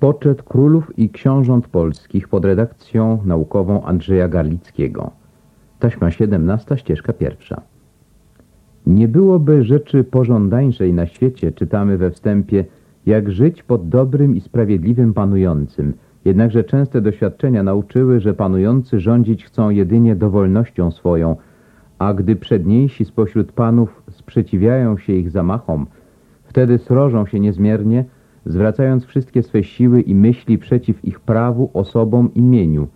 Poczet królów i książąt polskich pod redakcją naukową Andrzeja Garlickiego. Taśma 17, ścieżka pierwsza. Nie byłoby rzeczy pożądańszej na świecie, czytamy we wstępie, jak żyć pod dobrym i sprawiedliwym panującym. Jednakże częste doświadczenia nauczyły, że panujący rządzić chcą jedynie dowolnością swoją, a gdy przedniejsi spośród panów sprzeciwiają się ich zamachom, wtedy srożą się niezmiernie, zwracając wszystkie swe siły i myśli przeciw ich prawu, osobom i mieniu.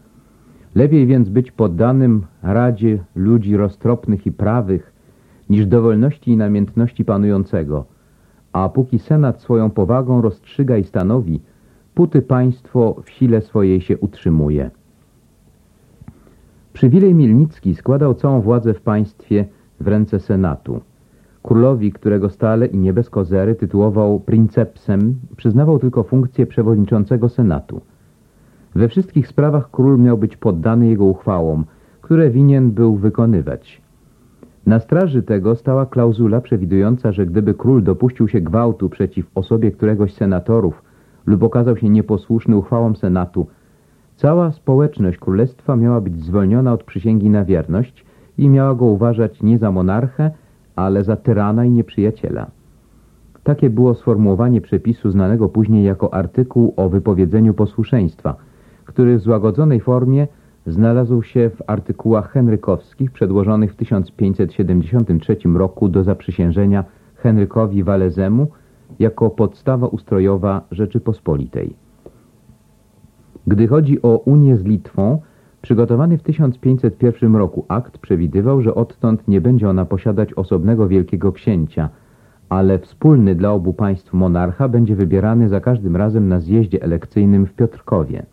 Lepiej więc być poddanym radzie ludzi roztropnych i prawych, niż dowolności i namiętności panującego. A póki Senat swoją powagą rozstrzyga i stanowi, póty państwo w sile swojej się utrzymuje. Przywilej Milnicki składał całą władzę w państwie w ręce Senatu. Królowi, którego stale i nie bez kozery tytułował princepsem, przyznawał tylko funkcję przewodniczącego Senatu. We wszystkich sprawach król miał być poddany jego uchwałom, które winien był wykonywać. Na straży tego stała klauzula przewidująca, że gdyby król dopuścił się gwałtu przeciw osobie któregoś senatorów lub okazał się nieposłuszny uchwałom Senatu, cała społeczność królestwa miała być zwolniona od przysięgi na wierność i miała go uważać nie za monarchę, ale za tyrana i nieprzyjaciela. Takie było sformułowanie przepisu znanego później jako artykuł o wypowiedzeniu posłuszeństwa, który w złagodzonej formie znalazł się w artykułach henrykowskich przedłożonych w 1573 roku do zaprzysiężenia Henrykowi Walezemu jako podstawa ustrojowa Rzeczypospolitej. Gdy chodzi o Unię z Litwą, przygotowany w 1501 roku akt przewidywał, że odtąd nie będzie ona posiadać osobnego wielkiego księcia, ale wspólny dla obu państw monarcha będzie wybierany za każdym razem na zjeździe elekcyjnym w Piotrkowie.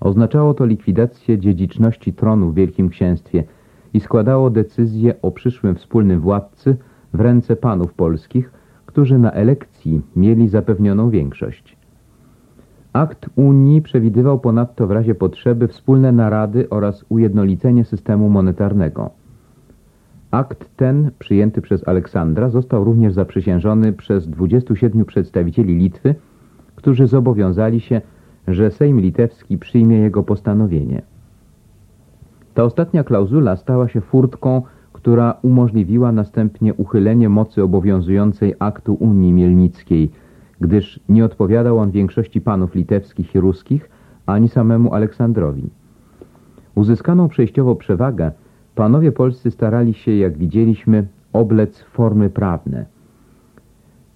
Oznaczało to likwidację dziedziczności tronu w Wielkim Księstwie i składało decyzję o przyszłym wspólnym władcy w ręce panów polskich, którzy na elekcji mieli zapewnioną większość. Akt Unii przewidywał ponadto w razie potrzeby wspólne narady oraz ujednolicenie systemu monetarnego. Akt ten, przyjęty przez Aleksandra, został również zaprzysiężony przez 27 przedstawicieli Litwy, którzy zobowiązali się że Sejm Litewski przyjmie jego postanowienie. Ta ostatnia klauzula stała się furtką, która umożliwiła następnie uchylenie mocy obowiązującej aktu Unii Mielnickiej, gdyż nie odpowiadał on większości panów litewskich i ruskich, ani samemu Aleksandrowi. Uzyskaną przejściowo przewagę panowie polscy starali się, jak widzieliśmy, oblec formy prawne –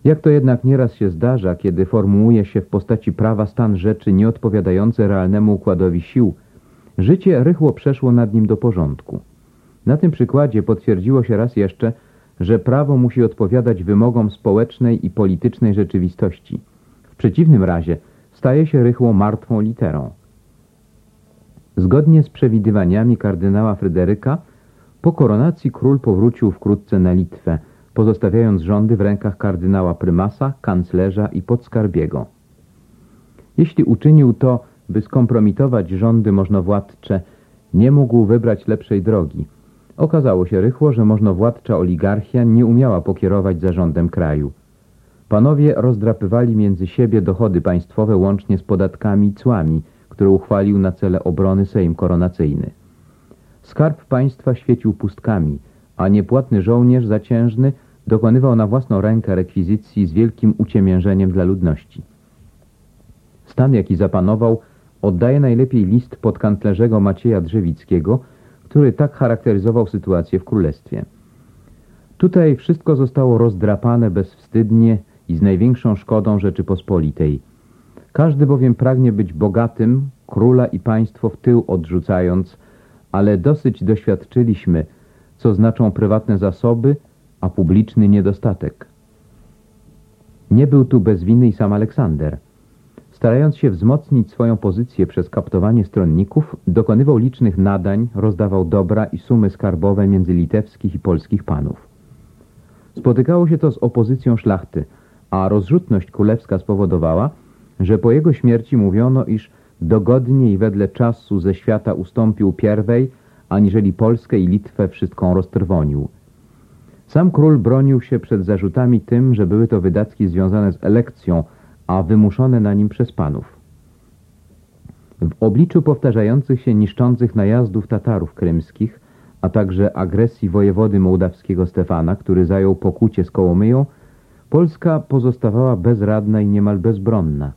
jak to jednak nieraz się zdarza, kiedy formułuje się w postaci prawa stan rzeczy nieodpowiadający realnemu układowi sił, życie rychło przeszło nad nim do porządku. Na tym przykładzie potwierdziło się raz jeszcze, że prawo musi odpowiadać wymogom społecznej i politycznej rzeczywistości. W przeciwnym razie staje się rychło martwą literą. Zgodnie z przewidywaniami kardynała Fryderyka, po koronacji król powrócił wkrótce na Litwę, pozostawiając rządy w rękach kardynała prymasa, kanclerza i podskarbiego. Jeśli uczynił to, by skompromitować rządy możnowładcze, nie mógł wybrać lepszej drogi. Okazało się rychło, że możnowładcza oligarchia nie umiała pokierować zarządem kraju. Panowie rozdrapywali między siebie dochody państwowe łącznie z podatkami i cłami, które uchwalił na cele obrony Sejm Koronacyjny. Skarb państwa świecił pustkami, a niepłatny żołnierz zaciężny dokonywał na własną rękę rekwizycji z wielkim uciemiężeniem dla ludności. Stan, jaki zapanował, oddaje najlepiej list podkanclerzego Macieja Drzewickiego, który tak charakteryzował sytuację w królestwie. Tutaj wszystko zostało rozdrapane bezwstydnie i z największą szkodą Rzeczypospolitej. Każdy bowiem pragnie być bogatym, króla i państwo w tył odrzucając, ale dosyć doświadczyliśmy, co znaczą prywatne zasoby a publiczny niedostatek. Nie był tu bez winy i sam Aleksander. Starając się wzmocnić swoją pozycję przez kaptowanie stronników, dokonywał licznych nadań, rozdawał dobra i sumy skarbowe między litewskich i polskich panów. Spotykało się to z opozycją szlachty, a rozrzutność królewska spowodowała, że po jego śmierci mówiono, iż dogodnie i wedle czasu ze świata ustąpił pierwej, aniżeli Polskę i Litwę wszystką roztrwonił – sam król bronił się przed zarzutami tym, że były to wydatki związane z elekcją, a wymuszone na nim przez panów. W obliczu powtarzających się niszczących najazdów Tatarów krymskich, a także agresji wojewody mołdawskiego Stefana, który zajął pokucie z Kołomyją, Polska pozostawała bezradna i niemal bezbronna.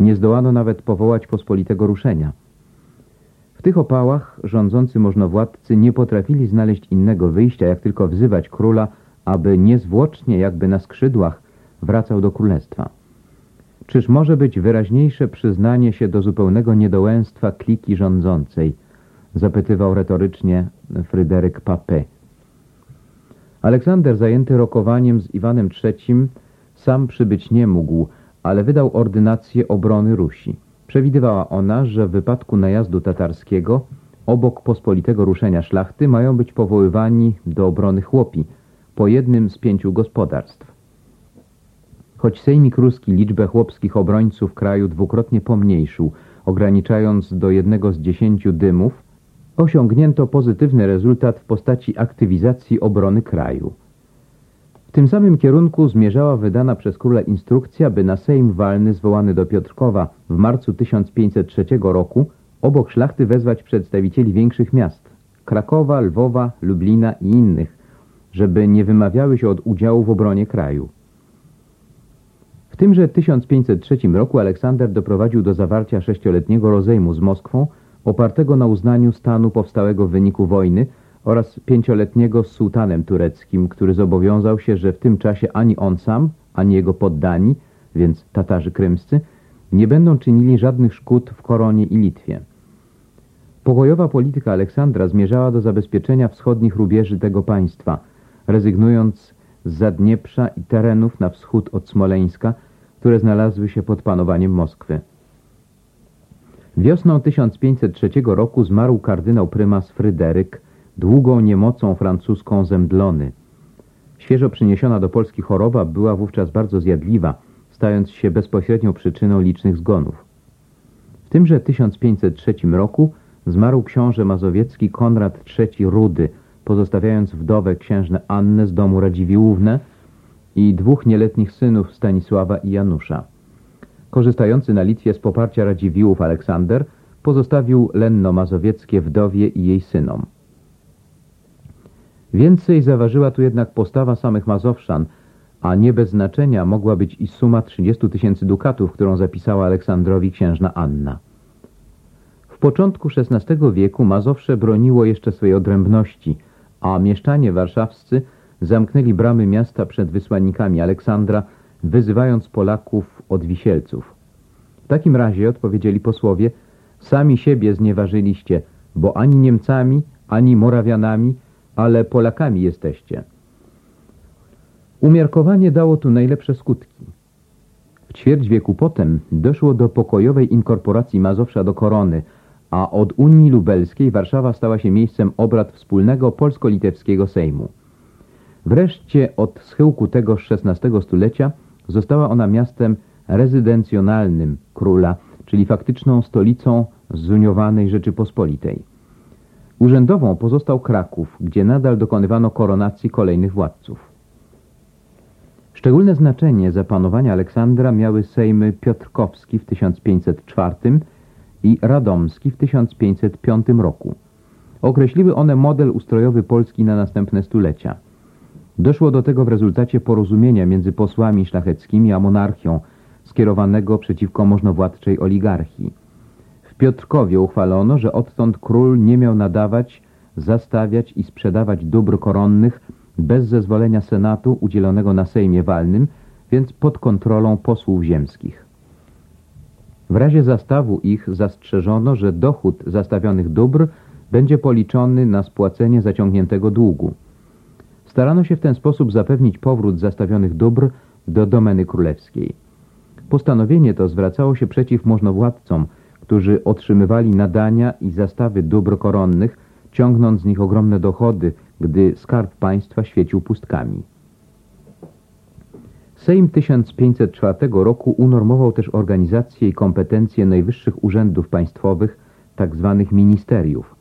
Nie zdołano nawet powołać pospolitego ruszenia. W tych opałach rządzący możnowładcy nie potrafili znaleźć innego wyjścia, jak tylko wzywać króla, aby niezwłocznie, jakby na skrzydłach, wracał do królestwa. Czyż może być wyraźniejsze przyznanie się do zupełnego niedołęstwa kliki rządzącej? Zapytywał retorycznie Fryderyk Papé. Aleksander zajęty rokowaniem z Iwanem III sam przybyć nie mógł, ale wydał ordynację obrony Rusi. Przewidywała ona, że w wypadku najazdu tatarskiego obok pospolitego ruszenia szlachty mają być powoływani do obrony chłopi, po jednym z pięciu gospodarstw. Choć Sejmik Ruski liczbę chłopskich obrońców kraju dwukrotnie pomniejszył, ograniczając do jednego z dziesięciu dymów, osiągnięto pozytywny rezultat w postaci aktywizacji obrony kraju. W tym samym kierunku zmierzała wydana przez króla instrukcja, by na Sejm walny zwołany do Piotrkowa w marcu 1503 roku obok szlachty wezwać przedstawicieli większych miast Krakowa, Lwowa, Lublina i innych, żeby nie wymawiały się od udziału w obronie kraju. W tymże 1503 roku Aleksander doprowadził do zawarcia sześcioletniego rozejmu z Moskwą, opartego na uznaniu stanu powstałego w wyniku wojny oraz pięcioletniego z sułtanem tureckim, który zobowiązał się, że w tym czasie ani on sam, ani jego poddani, więc Tatarzy krymscy, nie będą czynili żadnych szkód w Koronie i Litwie. Pokojowa polityka Aleksandra zmierzała do zabezpieczenia wschodnich rubieży tego państwa, rezygnując z Zadnieprza i terenów na wschód od Smoleńska, które znalazły się pod panowaniem Moskwy. Wiosną 1503 roku zmarł kardynał prymas Fryderyk, długą niemocą francuską zemdlony. Świeżo przyniesiona do Polski choroba była wówczas bardzo zjadliwa, stając się bezpośrednią przyczyną licznych zgonów. W tymże 1503 roku zmarł książę mazowiecki Konrad III Rudy, pozostawiając wdowę księżnę Annę z domu Radziwiłłówne i dwóch nieletnich synów Stanisława i Janusza. Korzystający na Litwie z poparcia Radziwiłłów Aleksander pozostawił Lenno Mazowieckie wdowie i jej synom. Więcej zaważyła tu jednak postawa samych Mazowszan, a nie bez znaczenia mogła być i suma 30 tysięcy dukatów, którą zapisała Aleksandrowi księżna Anna. W początku XVI wieku Mazowsze broniło jeszcze swojej odrębności, a mieszczanie warszawscy zamknęli bramy miasta przed wysłannikami Aleksandra, wyzywając Polaków od wisielców. W takim razie, odpowiedzieli posłowie, sami siebie znieważyliście, bo ani Niemcami, ani Morawianami, ale Polakami jesteście. Umiarkowanie dało tu najlepsze skutki. W ćwierć wieku potem doszło do pokojowej inkorporacji Mazowsza do korony, a od Unii Lubelskiej Warszawa stała się miejscem obrad wspólnego polsko-litewskiego Sejmu. Wreszcie od schyłku tego XVI stulecia została ona miastem rezydencjonalnym króla, czyli faktyczną stolicą zuniowanej Rzeczypospolitej. Urzędową pozostał Kraków, gdzie nadal dokonywano koronacji kolejnych władców. Szczególne znaczenie za panowania Aleksandra miały sejmy Piotrkowski w 1504 i Radomski w 1505 roku. Określiły one model ustrojowy Polski na następne stulecia. Doszło do tego w rezultacie porozumienia między posłami szlacheckimi a monarchią skierowanego przeciwko możnowładczej oligarchii. W Piotrkowie uchwalono, że odtąd król nie miał nadawać, zastawiać i sprzedawać dóbr koronnych bez zezwolenia senatu udzielonego na Sejmie Walnym, więc pod kontrolą posłów ziemskich. W razie zastawu ich zastrzeżono, że dochód zastawionych dóbr będzie policzony na spłacenie zaciągniętego długu. Starano się w ten sposób zapewnić powrót zastawionych dóbr do domeny królewskiej. Postanowienie to zwracało się przeciw możnowładcom, którzy otrzymywali nadania i zastawy dóbr koronnych, ciągnąc z nich ogromne dochody, gdy skarb państwa świecił pustkami. Sejm 1504 roku unormował też organizację i kompetencje najwyższych urzędów państwowych, tzw. Tak ministeriów.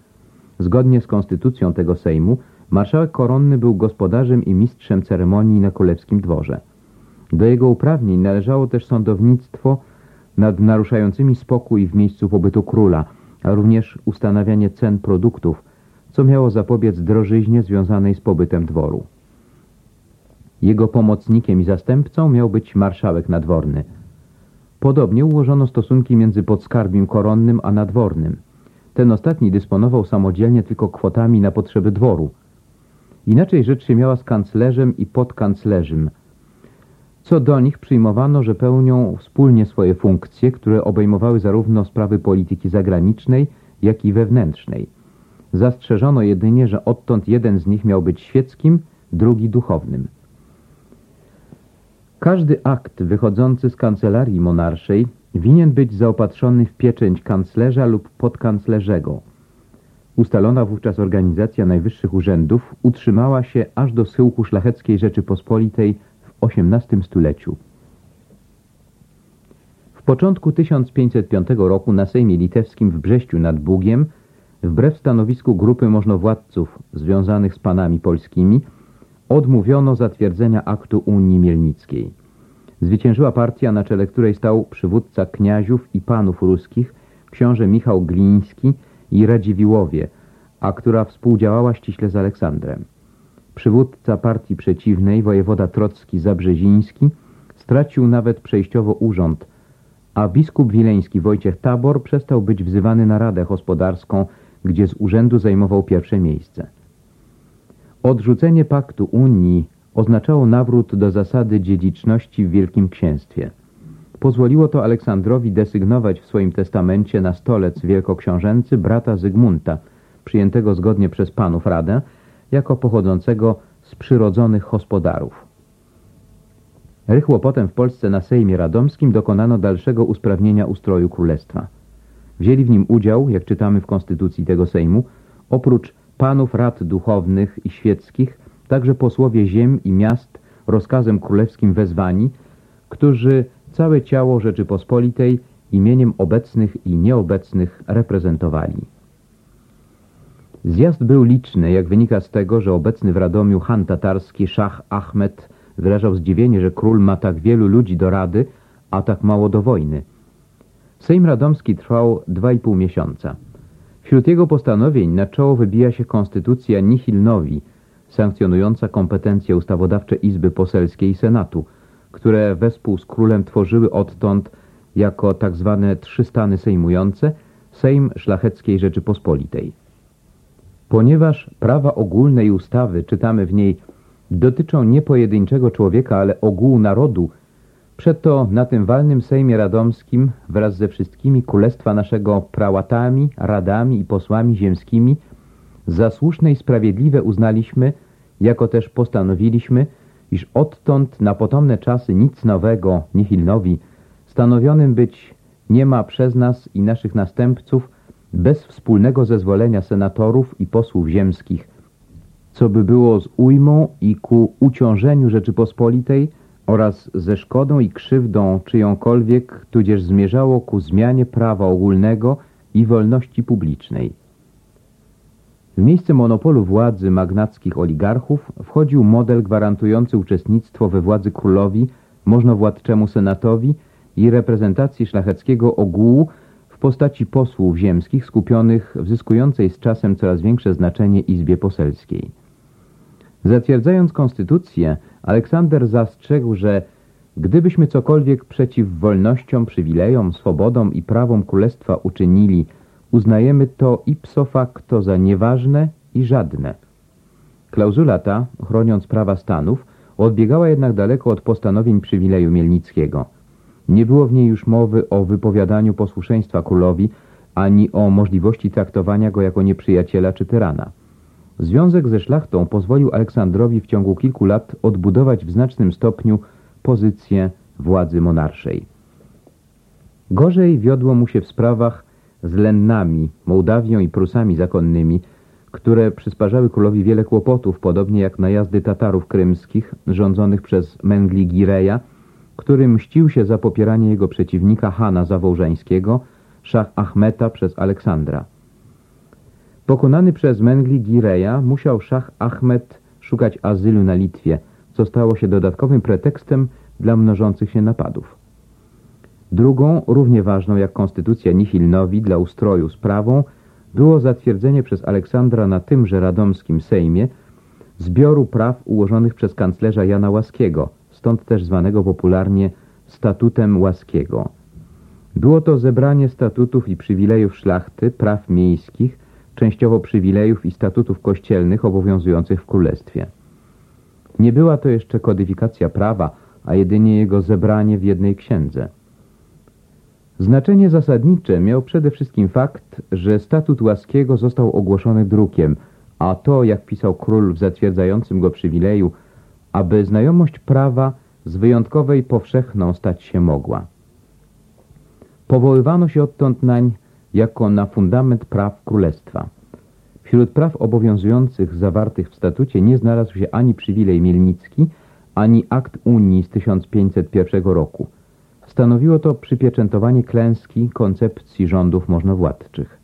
Zgodnie z konstytucją tego Sejmu marszałek koronny był gospodarzem i mistrzem ceremonii na królewskim dworze. Do jego uprawnień należało też sądownictwo nad naruszającymi spokój w miejscu pobytu króla, a również ustanawianie cen produktów, co miało zapobiec drożyźnie związanej z pobytem dworu. Jego pomocnikiem i zastępcą miał być marszałek nadworny. Podobnie ułożono stosunki między podskarbim koronnym a nadwornym. Ten ostatni dysponował samodzielnie tylko kwotami na potrzeby dworu. Inaczej rzecz się miała z kanclerzem i podkanclerzem. Co do nich przyjmowano, że pełnią wspólnie swoje funkcje, które obejmowały zarówno sprawy polityki zagranicznej, jak i wewnętrznej. Zastrzeżono jedynie, że odtąd jeden z nich miał być świeckim, drugi duchownym. Każdy akt wychodzący z kancelarii monarszej winien być zaopatrzony w pieczęć kanclerza lub podkanclerzego. Ustalona wówczas organizacja najwyższych urzędów utrzymała się aż do schyłku szlacheckiej Rzeczypospolitej w XVIII stuleciu. W początku 1505 roku na Sejmie Litewskim w Brześciu nad Bugiem, wbrew stanowisku grupy możnowładców związanych z panami polskimi, odmówiono zatwierdzenia aktu Unii Mielnickiej. Zwyciężyła partia, na czele której stał przywódca kniaziów i panów ruskich, książę Michał Gliński i Radziwiłowie, a która współdziałała ściśle z Aleksandrem. Przywódca partii przeciwnej, wojewoda Trocki Zabrzeziński, stracił nawet przejściowo urząd, a biskup wileński Wojciech Tabor przestał być wzywany na radę gospodarską, gdzie z urzędu zajmował pierwsze miejsce. Odrzucenie paktu Unii oznaczało nawrót do zasady dziedziczności w Wielkim Księstwie. Pozwoliło to Aleksandrowi desygnować w swoim testamencie na stolec wielkoksiążęcy brata Zygmunta, przyjętego zgodnie przez panów Radę, jako pochodzącego z przyrodzonych gospodarów. Rychło potem w Polsce na Sejmie Radomskim dokonano dalszego usprawnienia ustroju królestwa. Wzięli w nim udział, jak czytamy w konstytucji tego Sejmu, oprócz panów rad duchownych i świeckich, także posłowie ziem i miast rozkazem królewskim wezwani, którzy całe ciało Rzeczypospolitej imieniem obecnych i nieobecnych reprezentowali. Zjazd był liczny, jak wynika z tego, że obecny w Radomiu han tatarski Szach Ahmed wyrażał zdziwienie, że król ma tak wielu ludzi do rady, a tak mało do wojny. Sejm Radomski trwał dwa i pół miesiąca. Wśród jego postanowień na czoło wybija się konstytucja Nihil Nowi, sankcjonująca kompetencje ustawodawcze Izby Poselskiej i Senatu, które wespół z królem tworzyły odtąd jako tak zwane trzy stany sejmujące Sejm Szlacheckiej Rzeczypospolitej. Ponieważ prawa ogólne i ustawy, czytamy w niej, dotyczą nie pojedynczego człowieka, ale ogółu narodu, Przeto na tym walnym Sejmie Radomskim wraz ze wszystkimi królestwa naszego prałatami, radami i posłami ziemskimi za słuszne i sprawiedliwe uznaliśmy, jako też postanowiliśmy, iż odtąd na potomne czasy nic nowego, nihilnowi, stanowionym być nie ma przez nas i naszych następców bez wspólnego zezwolenia senatorów i posłów ziemskich, co by było z ujmą i ku uciążeniu Rzeczypospolitej oraz ze szkodą i krzywdą czyjąkolwiek, tudzież zmierzało ku zmianie prawa ogólnego i wolności publicznej. W miejsce monopolu władzy magnackich oligarchów wchodził model gwarantujący uczestnictwo we władzy królowi, możnowładczemu senatowi i reprezentacji szlacheckiego ogółu w postaci posłów ziemskich skupionych w zyskującej z czasem coraz większe znaczenie Izbie Poselskiej. Zatwierdzając konstytucję, Aleksander zastrzegł, że gdybyśmy cokolwiek przeciw wolnościom, przywilejom, swobodom i prawom królestwa uczynili, uznajemy to ipso facto za nieważne i żadne. Klauzula ta, chroniąc prawa stanów, odbiegała jednak daleko od postanowień przywileju Mielnickiego. Nie było w niej już mowy o wypowiadaniu posłuszeństwa królowi, ani o możliwości traktowania go jako nieprzyjaciela czy tyrana. Związek ze szlachtą pozwolił Aleksandrowi w ciągu kilku lat odbudować w znacznym stopniu pozycję władzy monarszej. Gorzej wiodło mu się w sprawach z Lennami, Mołdawią i Prusami zakonnymi, które przysparzały królowi wiele kłopotów, podobnie jak najazdy Tatarów krymskich rządzonych przez Mengli Gireja, który mścił się za popieranie jego przeciwnika Hana Zawołżańskiego, szach Ahmeta przez Aleksandra. Pokonany przez Mengli Gireja musiał szach Ahmed szukać azylu na Litwie, co stało się dodatkowym pretekstem dla mnożących się napadów. Drugą, równie ważną jak konstytucja Nihilnowi dla ustroju sprawą, było zatwierdzenie przez Aleksandra na tymże radomskim Sejmie zbioru praw ułożonych przez kanclerza Jana Łaskiego, stąd też zwanego popularnie Statutem Łaskiego. Było to zebranie statutów i przywilejów szlachty, praw miejskich, częściowo przywilejów i statutów kościelnych obowiązujących w królestwie. Nie była to jeszcze kodyfikacja prawa, a jedynie jego zebranie w jednej księdze. Znaczenie zasadnicze miał przede wszystkim fakt, że statut łaskiego został ogłoszony drukiem, a to, jak pisał król w zatwierdzającym go przywileju, aby znajomość prawa z wyjątkowej powszechną stać się mogła. Powoływano się odtąd nań jako na fundament praw królestwa. Wśród praw obowiązujących zawartych w statucie nie znalazł się ani przywilej mielnicki, ani akt Unii z 1501 roku. Stanowiło to przypieczętowanie klęski koncepcji rządów możnowładczych.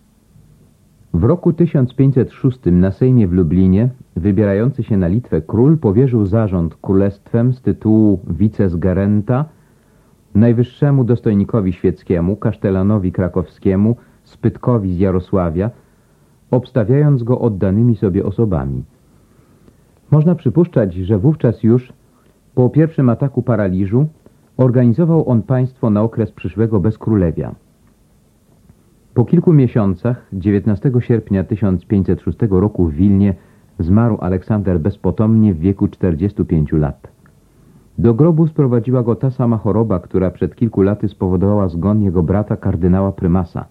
W roku 1506 na Sejmie w Lublinie wybierający się na Litwę król powierzył zarząd królestwem z tytułu wicesgerenta najwyższemu dostojnikowi świeckiemu, kasztelanowi krakowskiemu, Spytkowi z Jarosławia, obstawiając go oddanymi sobie osobami. Można przypuszczać, że wówczas już po pierwszym ataku paraliżu organizował on państwo na okres przyszłego bezkrólewia. Po kilku miesiącach, 19 sierpnia 1506 roku w Wilnie, zmarł Aleksander bezpotomnie w wieku 45 lat. Do grobu sprowadziła go ta sama choroba, która przed kilku laty spowodowała zgon jego brata kardynała Prymasa.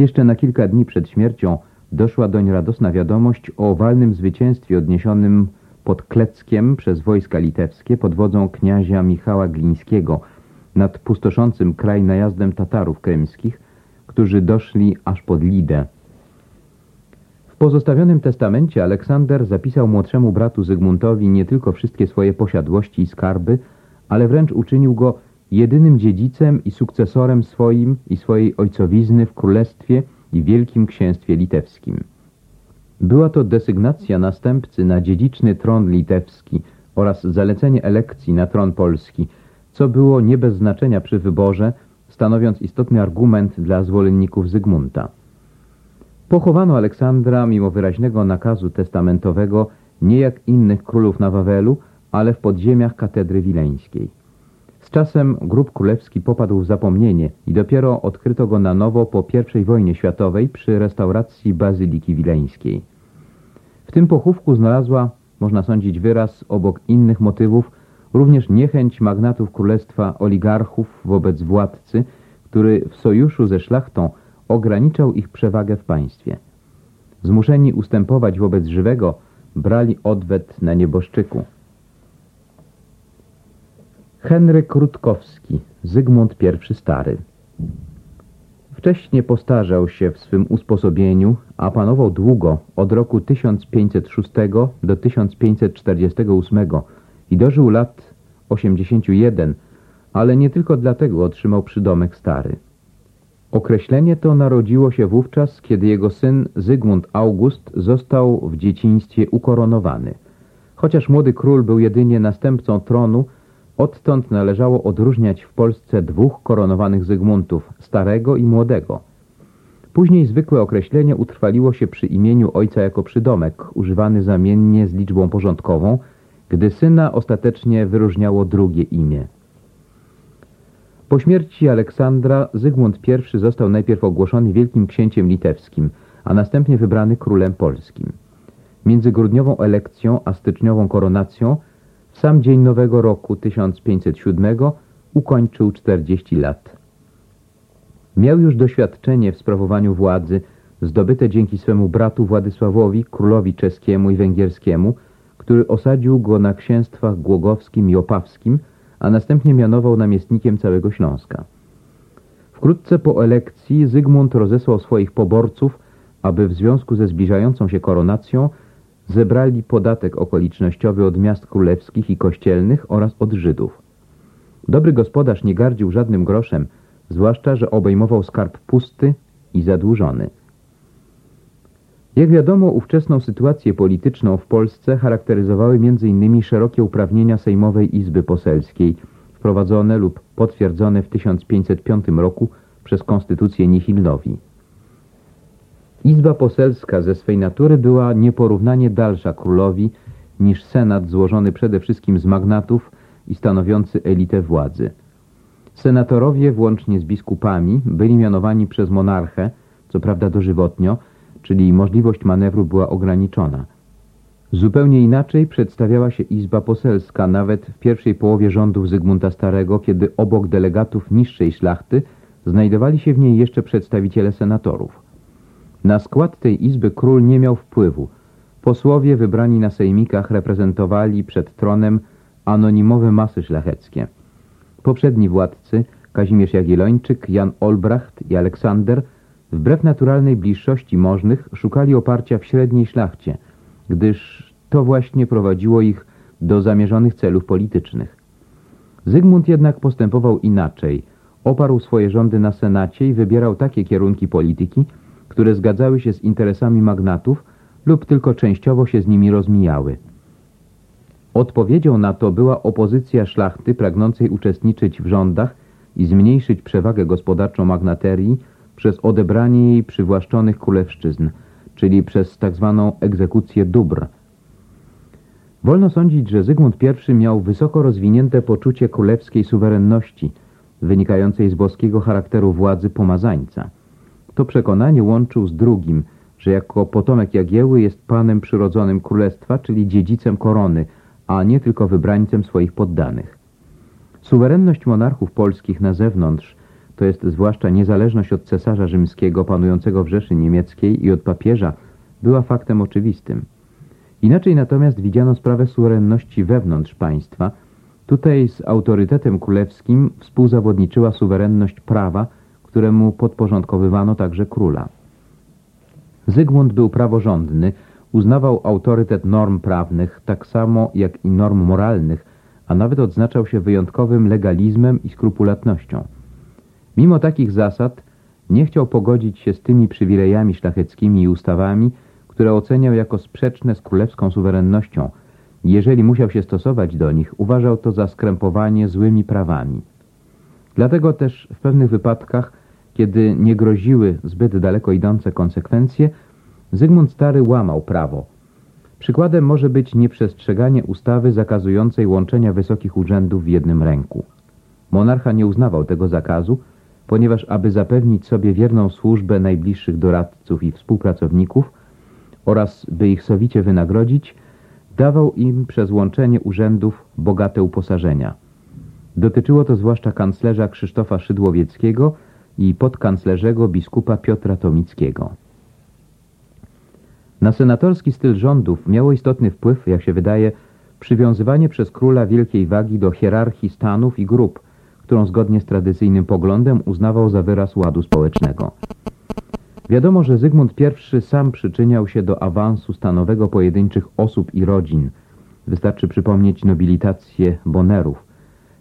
Jeszcze na kilka dni przed śmiercią doszła doń radosna wiadomość o walnym zwycięstwie odniesionym pod Kleckiem przez wojska litewskie pod wodzą kniazia Michała Glińskiego nad pustoszącym kraj najazdem Tatarów krymskich, którzy doszli aż pod Lidę. W pozostawionym testamencie Aleksander zapisał młodszemu bratu Zygmuntowi nie tylko wszystkie swoje posiadłości i skarby, ale wręcz uczynił go jedynym dziedzicem i sukcesorem swoim i swojej ojcowizny w królestwie i wielkim księstwie litewskim. Była to desygnacja następcy na dziedziczny tron litewski oraz zalecenie elekcji na tron polski, co było nie bez znaczenia przy wyborze, stanowiąc istotny argument dla zwolenników Zygmunta. Pochowano Aleksandra mimo wyraźnego nakazu testamentowego nie jak innych królów na Wawelu, ale w podziemiach katedry wileńskiej. Z czasem grób królewski popadł w zapomnienie i dopiero odkryto go na nowo po I wojnie światowej przy restauracji Bazyliki Wileńskiej. W tym pochówku znalazła, można sądzić wyraz, obok innych motywów, również niechęć magnatów królestwa oligarchów wobec władcy, który w sojuszu ze szlachtą ograniczał ich przewagę w państwie. Zmuszeni ustępować wobec żywego, brali odwet na nieboszczyku. Henryk Rutkowski, Zygmunt I Stary Wcześnie postarzał się w swym usposobieniu, a panował długo, od roku 1506 do 1548 i dożył lat 81, ale nie tylko dlatego otrzymał przydomek stary. Określenie to narodziło się wówczas, kiedy jego syn Zygmunt August został w dzieciństwie ukoronowany. Chociaż młody król był jedynie następcą tronu, Odtąd należało odróżniać w Polsce dwóch koronowanych Zygmuntów, starego i młodego. Później zwykłe określenie utrwaliło się przy imieniu ojca jako przydomek, używany zamiennie z liczbą porządkową, gdy syna ostatecznie wyróżniało drugie imię. Po śmierci Aleksandra Zygmunt I został najpierw ogłoszony wielkim księciem litewskim, a następnie wybrany królem polskim. Między grudniową elekcją a styczniową koronacją sam dzień Nowego Roku 1507 ukończył 40 lat. Miał już doświadczenie w sprawowaniu władzy, zdobyte dzięki swemu bratu Władysławowi, królowi czeskiemu i węgierskiemu, który osadził go na księstwach głogowskim i opawskim, a następnie mianował namiestnikiem całego Śląska. Wkrótce po elekcji Zygmunt rozesłał swoich poborców, aby w związku ze zbliżającą się koronacją zebrali podatek okolicznościowy od miast królewskich i kościelnych oraz od Żydów. Dobry gospodarz nie gardził żadnym groszem, zwłaszcza, że obejmował skarb pusty i zadłużony. Jak wiadomo, ówczesną sytuację polityczną w Polsce charakteryzowały m.in. szerokie uprawnienia Sejmowej Izby Poselskiej, wprowadzone lub potwierdzone w 1505 roku przez konstytucję Nihilnowi. Izba poselska ze swej natury była nieporównanie dalsza królowi niż senat złożony przede wszystkim z magnatów i stanowiący elitę władzy. Senatorowie, włącznie z biskupami, byli mianowani przez monarchę, co prawda dożywotnio, czyli możliwość manewru była ograniczona. Zupełnie inaczej przedstawiała się Izba Poselska nawet w pierwszej połowie rządów Zygmunta Starego, kiedy obok delegatów niższej szlachty znajdowali się w niej jeszcze przedstawiciele senatorów. Na skład tej Izby król nie miał wpływu. Posłowie wybrani na sejmikach reprezentowali przed tronem anonimowe masy szlacheckie. Poprzedni władcy, Kazimierz Jagiellończyk, Jan Olbracht i Aleksander, wbrew naturalnej bliższości możnych, szukali oparcia w średniej szlachcie, gdyż to właśnie prowadziło ich do zamierzonych celów politycznych. Zygmunt jednak postępował inaczej. Oparł swoje rządy na senacie i wybierał takie kierunki polityki, które zgadzały się z interesami magnatów lub tylko częściowo się z nimi rozmijały. Odpowiedzią na to była opozycja szlachty pragnącej uczestniczyć w rządach i zmniejszyć przewagę gospodarczą magnaterii przez odebranie jej przywłaszczonych królewszczyzn, czyli przez tzw. Tak egzekucję dóbr. Wolno sądzić, że Zygmunt I miał wysoko rozwinięte poczucie królewskiej suwerenności, wynikającej z boskiego charakteru władzy pomazańca. To przekonanie łączył z drugim, że jako potomek Jagieły jest panem przyrodzonym królestwa, czyli dziedzicem korony, a nie tylko wybrańcem swoich poddanych. Suwerenność monarchów polskich na zewnątrz, to jest zwłaszcza niezależność od cesarza rzymskiego panującego w Rzeszy Niemieckiej i od papieża, była faktem oczywistym. Inaczej natomiast widziano sprawę suwerenności wewnątrz państwa. Tutaj z autorytetem królewskim współzawodniczyła suwerenność prawa, któremu podporządkowywano także króla. Zygmunt był praworządny, uznawał autorytet norm prawnych tak samo jak i norm moralnych, a nawet odznaczał się wyjątkowym legalizmem i skrupulatnością. Mimo takich zasad nie chciał pogodzić się z tymi przywilejami szlacheckimi i ustawami, które oceniał jako sprzeczne z królewską suwerennością. Jeżeli musiał się stosować do nich, uważał to za skrępowanie złymi prawami. Dlatego też w pewnych wypadkach, kiedy nie groziły zbyt daleko idące konsekwencje, Zygmunt Stary łamał prawo. Przykładem może być nieprzestrzeganie ustawy zakazującej łączenia wysokich urzędów w jednym ręku. Monarcha nie uznawał tego zakazu, ponieważ aby zapewnić sobie wierną służbę najbliższych doradców i współpracowników oraz by ich sowicie wynagrodzić, dawał im przez łączenie urzędów bogate uposażenia. Dotyczyło to zwłaszcza kanclerza Krzysztofa Szydłowieckiego i podkanclerzego biskupa Piotra Tomickiego. Na senatorski styl rządów miało istotny wpływ, jak się wydaje, przywiązywanie przez króla wielkiej wagi do hierarchii stanów i grup, którą zgodnie z tradycyjnym poglądem uznawał za wyraz ładu społecznego. Wiadomo, że Zygmunt I sam przyczyniał się do awansu stanowego pojedynczych osób i rodzin. Wystarczy przypomnieć nobilitację bonerów.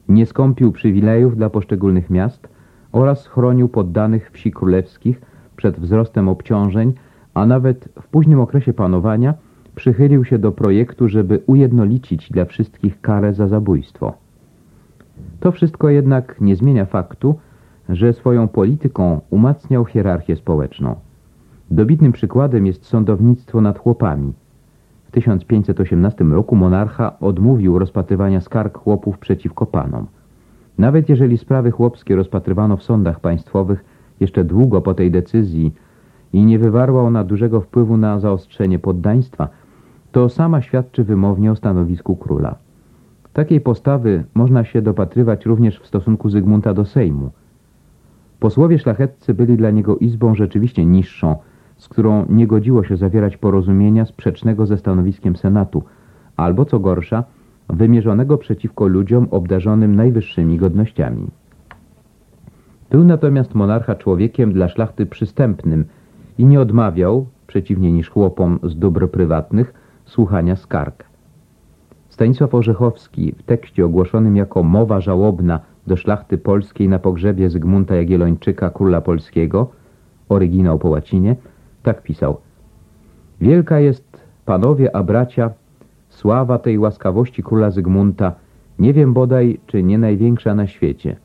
Nie skąpił przywilejów dla poszczególnych miast oraz chronił poddanych wsi królewskich przed wzrostem obciążeń, a nawet w późnym okresie panowania przychylił się do projektu, żeby ujednolicić dla wszystkich karę za zabójstwo. To wszystko jednak nie zmienia faktu, że swoją polityką umacniał hierarchię społeczną. Dobitnym przykładem jest sądownictwo nad chłopami. W 1518 roku monarcha odmówił rozpatrywania skarg chłopów przeciwko panom. Nawet jeżeli sprawy chłopskie rozpatrywano w sądach państwowych jeszcze długo po tej decyzji i nie wywarła ona dużego wpływu na zaostrzenie poddaństwa, to sama świadczy wymownie o stanowisku króla. Takiej postawy można się dopatrywać również w stosunku Zygmunta do Sejmu. Posłowie szlacheccy byli dla niego izbą rzeczywiście niższą, z którą nie godziło się zawierać porozumienia sprzecznego ze stanowiskiem Senatu, albo co gorsza, wymierzonego przeciwko ludziom obdarzonym najwyższymi godnościami. Był natomiast monarcha człowiekiem dla szlachty przystępnym i nie odmawiał, przeciwnie niż chłopom z dóbr prywatnych, słuchania skarg. Stanisław Orzechowski w tekście ogłoszonym jako mowa żałobna do szlachty polskiej na pogrzebie Zygmunta Jagiellończyka, króla polskiego, oryginał po łacinie, tak pisał. Wielka jest, panowie a bracia, sława tej łaskawości króla Zygmunta, Nie wiem bodaj, czy nie największa na świecie.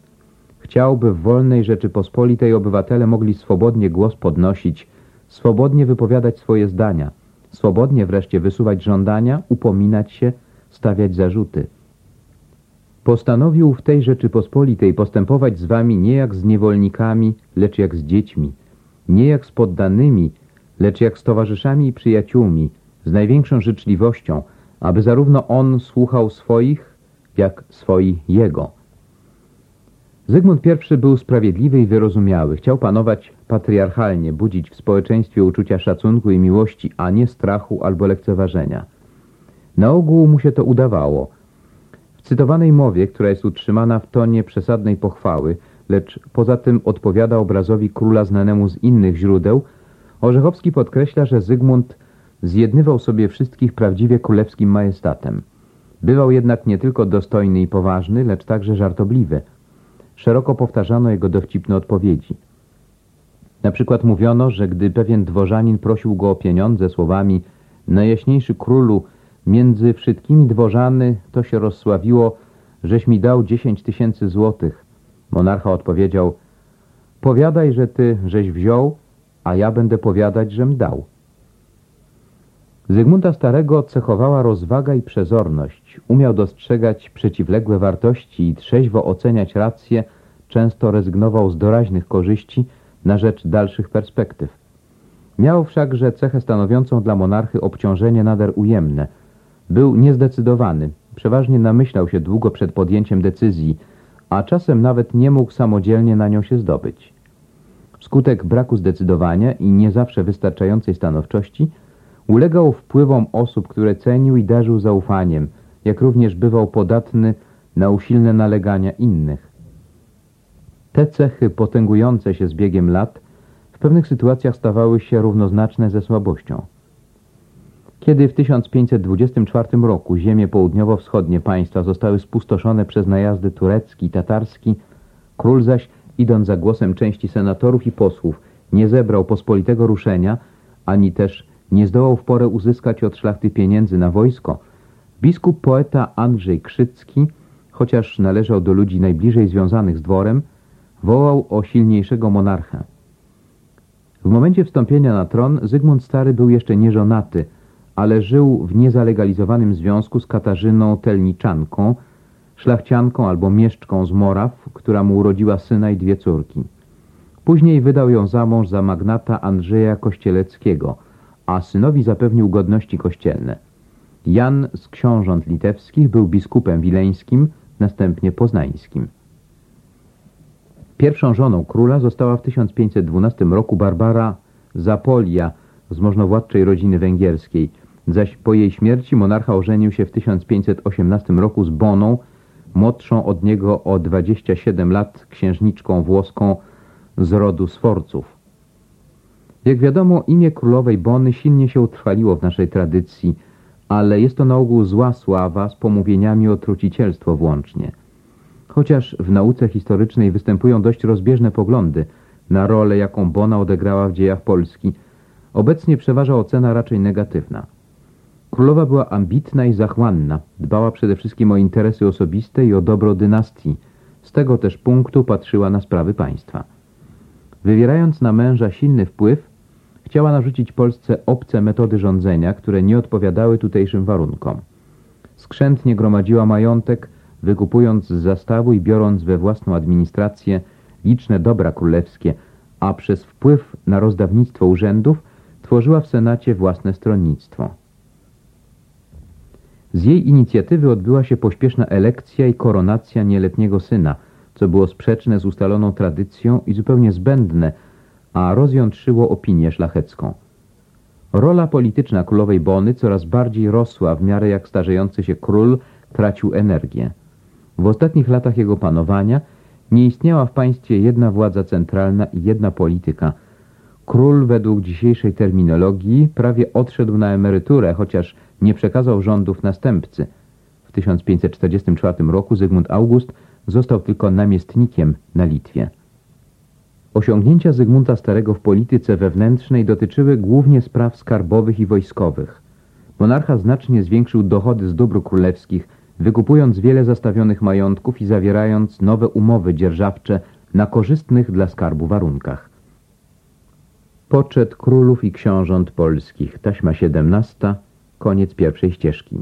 Chciałby w wolnej Rzeczypospolitej obywatele mogli swobodnie głos podnosić, swobodnie wypowiadać swoje zdania, swobodnie wreszcie wysuwać żądania, upominać się, stawiać zarzuty. Postanowił w tej Rzeczypospolitej postępować z wami nie jak z niewolnikami, lecz jak z dziećmi, nie jak z poddanymi, lecz jak z towarzyszami i przyjaciółmi, z największą życzliwością, aby zarówno on słuchał swoich, jak swoi jego. Zygmunt I był sprawiedliwy i wyrozumiały. Chciał panować patriarchalnie, budzić w społeczeństwie uczucia szacunku i miłości, a nie strachu albo lekceważenia. Na ogół mu się to udawało. W cytowanej mowie, która jest utrzymana w tonie przesadnej pochwały, lecz poza tym odpowiada obrazowi króla znanemu z innych źródeł, Orzechowski podkreśla, że Zygmunt zjednywał sobie wszystkich prawdziwie królewskim majestatem. Bywał jednak nie tylko dostojny i poważny, lecz także żartobliwy. Szeroko powtarzano jego dowcipne odpowiedzi. Na przykład mówiono, że gdy pewien dworzanin prosił go o pieniądze słowami Najjaśniejszy królu, między wszystkimi dworzany to się rozsławiło, żeś mi dał dziesięć tysięcy złotych. Monarcha odpowiedział Powiadaj, że ty żeś wziął, a ja będę powiadać, żem dał. Zygmunta Starego cechowała rozwaga i przezorność. Umiał dostrzegać przeciwległe wartości i trzeźwo oceniać racje, często rezygnował z doraźnych korzyści na rzecz dalszych perspektyw. Miał wszakże cechę stanowiącą dla monarchy obciążenie nader ujemne. Był niezdecydowany, przeważnie namyślał się długo przed podjęciem decyzji, a czasem nawet nie mógł samodzielnie na nią się zdobyć. Wskutek braku zdecydowania i nie zawsze wystarczającej stanowczości ulegał wpływom osób, które cenił i darzył zaufaniem, jak również bywał podatny na usilne nalegania innych. Te cechy potęgujące się z biegiem lat w pewnych sytuacjach stawały się równoznaczne ze słabością. Kiedy w 1524 roku ziemie południowo-wschodnie państwa zostały spustoszone przez najazdy turecki i tatarski, król zaś, idąc za głosem części senatorów i posłów, nie zebrał pospolitego ruszenia, ani też nie zdołał w porę uzyskać od szlachty pieniędzy na wojsko, biskup poeta Andrzej Krzycki, chociaż należał do ludzi najbliżej związanych z dworem, wołał o silniejszego monarcha. W momencie wstąpienia na tron Zygmunt Stary był jeszcze nieżonaty, ale żył w niezalegalizowanym związku z Katarzyną Telniczanką, szlachcianką albo mieszczką z Moraw, która mu urodziła syna i dwie córki. Później wydał ją za mąż za magnata Andrzeja Kościeleckiego, a synowi zapewnił godności kościelne. Jan z książąt litewskich był biskupem wileńskim, następnie poznańskim. Pierwszą żoną króla została w 1512 roku Barbara Zapolia z możnowładczej rodziny węgierskiej, zaś po jej śmierci monarcha ożenił się w 1518 roku z Boną, młodszą od niego o 27 lat księżniczką włoską z rodu Sforców. Jak wiadomo, imię królowej Bony silnie się utrwaliło w naszej tradycji, ale jest to na ogół zła sława z pomówieniami o trucicielstwo włącznie. Chociaż w nauce historycznej występują dość rozbieżne poglądy na rolę, jaką Bona odegrała w dziejach Polski, obecnie przeważa ocena raczej negatywna. Królowa była ambitna i zachłanna, dbała przede wszystkim o interesy osobiste i o dobro dynastii. Z tego też punktu patrzyła na sprawy państwa. Wywierając na męża silny wpływ, chciała narzucić Polsce obce metody rządzenia, które nie odpowiadały tutejszym warunkom. Skrzętnie gromadziła majątek, wykupując z zastawu i biorąc we własną administrację liczne dobra królewskie, a przez wpływ na rozdawnictwo urzędów tworzyła w Senacie własne stronnictwo. Z jej inicjatywy odbyła się pośpieszna elekcja i koronacja nieletniego syna, co było sprzeczne z ustaloną tradycją i zupełnie zbędne, a rozjątrzyło opinię szlachecką. Rola polityczna królowej Bony coraz bardziej rosła w miarę jak starzejący się król tracił energię. W ostatnich latach jego panowania nie istniała w państwie jedna władza centralna i jedna polityka. Król według dzisiejszej terminologii prawie odszedł na emeryturę, chociaż nie przekazał rządów następcy. W 1544 roku Zygmunt August został tylko namiestnikiem na Litwie. Osiągnięcia Zygmunta Starego w polityce wewnętrznej dotyczyły głównie spraw skarbowych i wojskowych. Monarcha znacznie zwiększył dochody z dóbr królewskich, wykupując wiele zastawionych majątków i zawierając nowe umowy dzierżawcze na korzystnych dla skarbu warunkach. Poczet królów i książąt polskich, taśma 17, koniec pierwszej ścieżki.